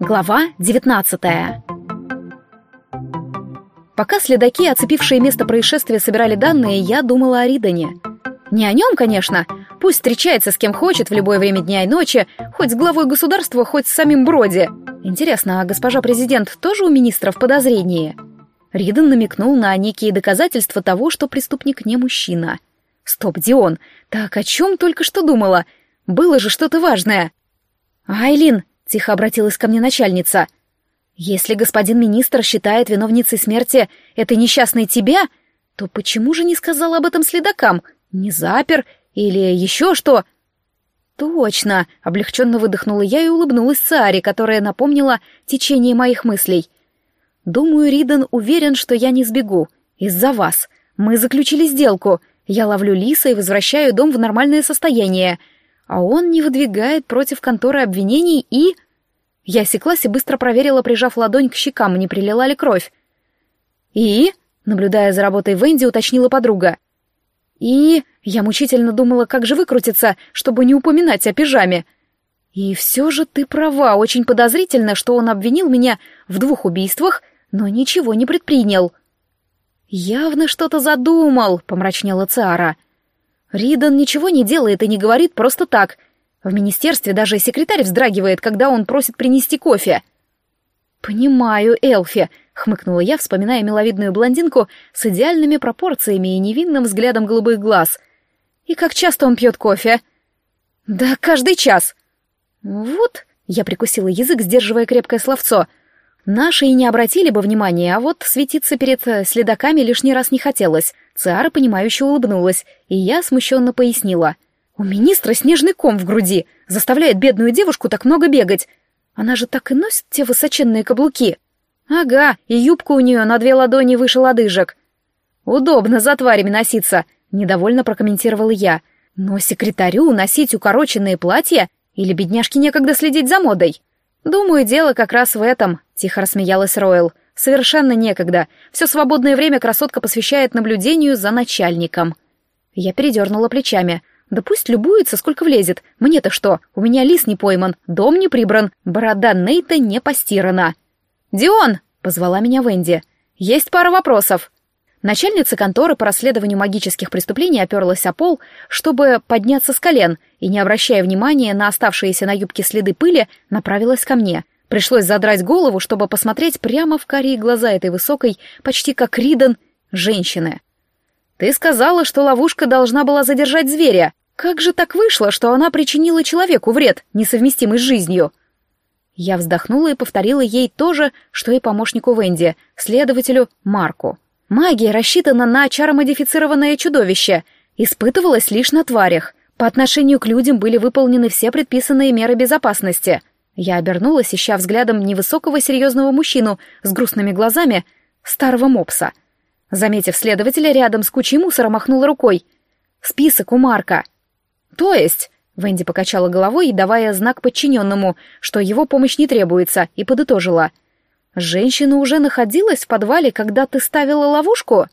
Глава 19 Пока следаки, оцепившие место происшествия, собирали данные, я думала о Ридане. Не о нем, конечно. Пусть встречается с кем хочет в любое время дня и ночи, хоть с главой государства, хоть с самим Броди. Интересно, а госпожа президент тоже у министра в подозрении? Ридан намекнул на некие доказательства того, что преступник не мужчина. Стоп, Дион, так о чем только что думала? Было же что-то важное. Айлин, тихо обратилась ко мне начальница. Если господин министр считает виновницей смерти этой несчастной тебя, то почему же не сказал об этом следакам? Не запер или еще что? Точно, облегченно выдохнула я и улыбнулась Сааре, которая напомнила течение моих мыслей. Думаю, Риден уверен, что я не сбегу. Из-за вас. Мы заключили сделку. Я ловлю Лиса и возвращаю дом в нормальное состояние а он не выдвигает против конторы обвинений и... Я осеклась и быстро проверила, прижав ладонь к щекам, не прилила ли кровь. «И?» — наблюдая за работой Венди, уточнила подруга. «И...» — я мучительно думала, как же выкрутиться, чтобы не упоминать о пижаме. «И все же ты права, очень подозрительно, что он обвинил меня в двух убийствах, но ничего не предпринял». «Явно что-то задумал», — помрачнела Циара. «Циара». Ридан ничего не делает и не говорит просто так. В министерстве даже секретарь вздрагивает, когда он просит принести кофе. «Понимаю, Элфи», — хмыкнула я, вспоминая миловидную блондинку с идеальными пропорциями и невинным взглядом голубых глаз. «И как часто он пьет кофе?» «Да каждый час». «Вот», — я прикусила язык, сдерживая крепкое словцо, — «наши и не обратили бы внимания, а вот светиться перед э, следаками лишний раз не хотелось. Циара, понимающе улыбнулась, и я смущенно пояснила. «У министра снежный ком в груди, заставляет бедную девушку так много бегать. Она же так и носит те высоченные каблуки». «Ага, и юбка у нее на две ладони выше лодыжек». «Удобно за тварями носиться», — недовольно прокомментировала я. «Но секретарю носить укороченные платья или бедняжке некогда следить за модой?» «Думаю, дело как раз в этом», — тихо рассмеялась Ройл. Совершенно некогда. Все свободное время красотка посвящает наблюдению за начальником. Я передернула плечами. Да пусть любуется, сколько влезет. Мне-то что? У меня лис не пойман, дом не прибран, борода Нейта не постирана. «Дион!» — позвала меня Венди. «Есть пара вопросов». Начальница конторы по расследованию магических преступлений оперлась о пол, чтобы подняться с колен, и, не обращая внимания на оставшиеся на юбке следы пыли, направилась ко мне. Пришлось задрать голову, чтобы посмотреть прямо в карие глаза этой высокой, почти как Ридан, женщины. «Ты сказала, что ловушка должна была задержать зверя. Как же так вышло, что она причинила человеку вред, несовместимый с жизнью?» Я вздохнула и повторила ей то же, что и помощнику Венди, следователю Марку. Магия рассчитана на чаромодифицированное чудовище, испытывалась лишь на тварях. По отношению к людям были выполнены все предписанные меры безопасности — я обернулась, ища взглядом невысокого серьезного мужчину с грустными глазами, старого мопса. Заметив следователя рядом с кучей мусора, махнула рукой. «Список у Марка». «То есть?» — Венди покачала головой давая знак подчиненному, что его помощь не требуется, и подытожила. «Женщина уже находилась в подвале, когда ты ставила ловушку?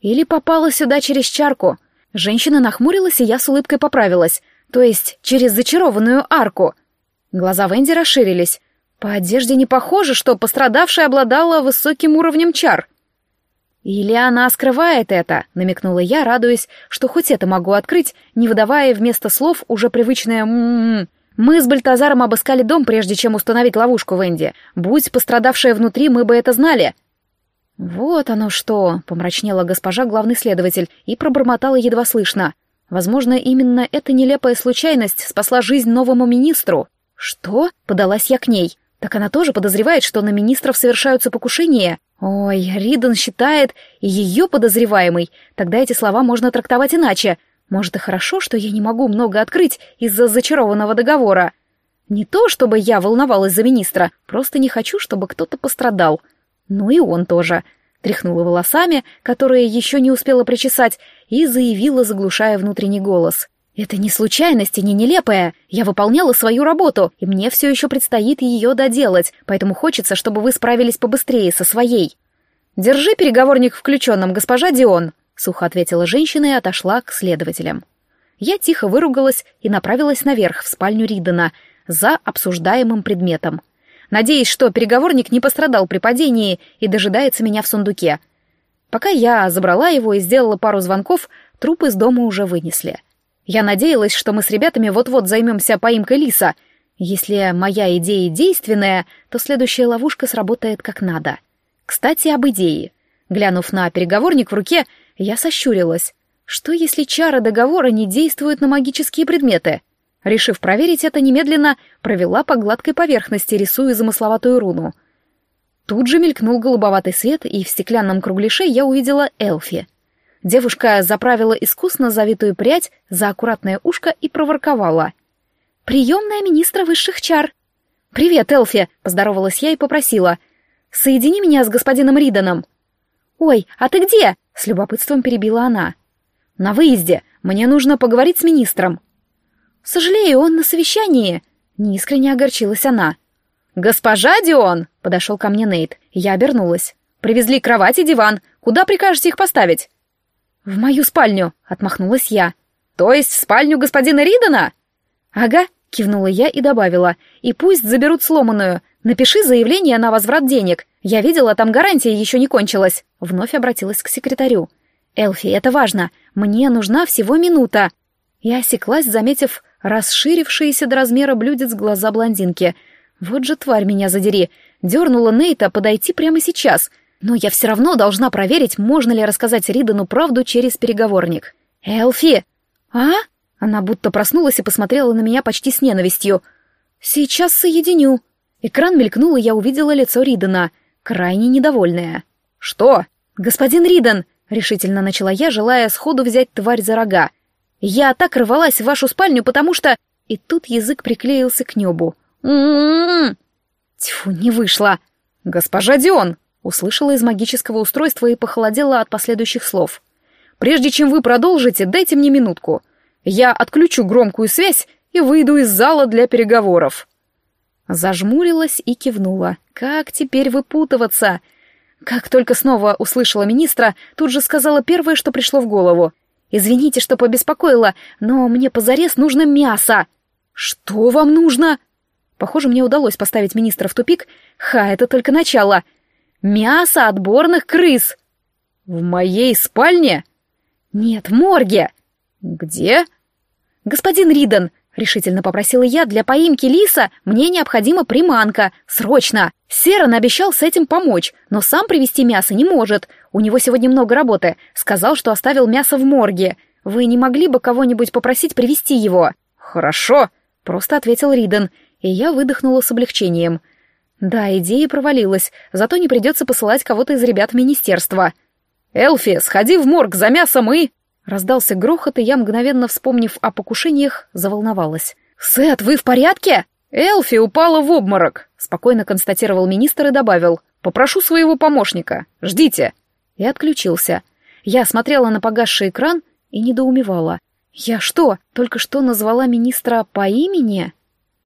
Или попала сюда через чарку?» Женщина нахмурилась, и я с улыбкой поправилась. То есть через зачарованную арку — Глаза Венди расширились. По одежде не похоже, что пострадавшая обладала высоким уровнем чар. «Или она скрывает это», — намекнула я, радуясь, что хоть это могу открыть, не выдавая вместо слов уже привычное «м-м-м». Мы с Бальтазаром обыскали дом, прежде чем установить ловушку Венди. Будь пострадавшая внутри, мы бы это знали. «Вот оно что!» — помрачнела госпожа главный следователь и пробормотала едва слышно. «Возможно, именно эта нелепая случайность спасла жизнь новому министру». «Что?» — подалась я к ней. «Так она тоже подозревает, что на министров совершаются покушения?» «Ой, Риден считает и ее подозреваемый. Тогда эти слова можно трактовать иначе. Может, и хорошо, что я не могу много открыть из-за зачарованного договора. Не то, чтобы я волновалась за министра, просто не хочу, чтобы кто-то пострадал. Ну и он тоже». Тряхнула волосами, которые еще не успела причесать, и заявила, заглушая внутренний голос. Это не случайность и не нелепая. Я выполняла свою работу, и мне все еще предстоит ее доделать, поэтому хочется, чтобы вы справились побыстрее со своей. Держи переговорник включенным, госпожа Дион, сухо ответила женщина и отошла к следователям. Я тихо выругалась и направилась наверх в спальню Ридена за обсуждаемым предметом. надеясь, что переговорник не пострадал при падении и дожидается меня в сундуке. Пока я забрала его и сделала пару звонков, труп из дома уже вынесли. Я надеялась, что мы с ребятами вот-вот займемся поимкой лиса. Если моя идея действенная, то следующая ловушка сработает как надо. Кстати, об идее. Глянув на переговорник в руке, я сощурилась. Что если чары договора не действуют на магические предметы? Решив проверить это, немедленно провела по гладкой поверхности, рисуя замысловатую руну. Тут же мелькнул голубоватый свет, и в стеклянном кругляше я увидела Элфи. Девушка заправила искусно завитую прядь за аккуратное ушко и проворковала. «Приемная министра высших чар!» «Привет, Элфи!» — поздоровалась я и попросила. «Соедини меня с господином Риданом!» «Ой, а ты где?» — с любопытством перебила она. «На выезде. Мне нужно поговорить с министром». «Сожалею, он на совещании», — неискренне огорчилась она. «Госпожа Дион!» — подошел ко мне Нейт. Я обернулась. «Привезли кровать и диван. Куда прикажете их поставить?» «В мою спальню», — отмахнулась я. «То есть в спальню господина Ридана?» «Ага», — кивнула я и добавила. «И пусть заберут сломанную. Напиши заявление на возврат денег. Я видела, там гарантия еще не кончилась». Вновь обратилась к секретарю. «Элфи, это важно. Мне нужна всего минута». Я осеклась, заметив расширившиеся до размера блюдец глаза блондинки. Вот же тварь меня задери. Дернула Нейта подойти прямо сейчас. Но я все равно должна проверить, можно ли рассказать Ридану правду через переговорник. «Элфи!» «А?» Она будто проснулась и посмотрела на меня почти с ненавистью. «Сейчас соединю». Экран мелькнул, и я увидела лицо Ридана, крайне недовольное. «Что?» «Господин Ридан!» — решительно начала я, желая сходу взять тварь за рога. Я так рвалась в вашу спальню, потому что...» И тут язык приклеился к небу. «М-м-м!» Тьфу, не вышло. «Госпожа Дион!» — услышала из магического устройства и похолодела от последующих слов. «Прежде чем вы продолжите, дайте мне минутку. Я отключу громкую связь и выйду из зала для переговоров». Зажмурилась и кивнула. «Как теперь выпутываться?» Как только снова услышала министра, тут же сказала первое, что пришло в голову. Извините, что побеспокоила, но мне позарез нужно мясо. Что вам нужно? Похоже, мне удалось поставить министра в тупик. Ха, это только начало. Мясо отборных крыс. В моей спальне? Нет, в морге. Где? Господин Риден, — решительно попросила я, — «для поимки лиса мне необходима приманка. Срочно! Серан обещал с этим помочь, но сам привезти мясо не может. У него сегодня много работы. Сказал, что оставил мясо в морге. Вы не могли бы кого-нибудь попросить привезти его?» «Хорошо», — просто ответил Риден, и я выдохнула с облегчением. Да, идея провалилась, зато не придется посылать кого-то из ребят министерства. «Элфи, сходи в морг за мясом и...» Раздался грохот, и я, мгновенно вспомнив о покушениях, заволновалась. «Сет, вы в порядке?» «Элфи упала в обморок», — спокойно констатировал министр и добавил. «Попрошу своего помощника. Ждите». И отключился. Я смотрела на погасший экран и недоумевала. «Я что, только что назвала министра по имени?»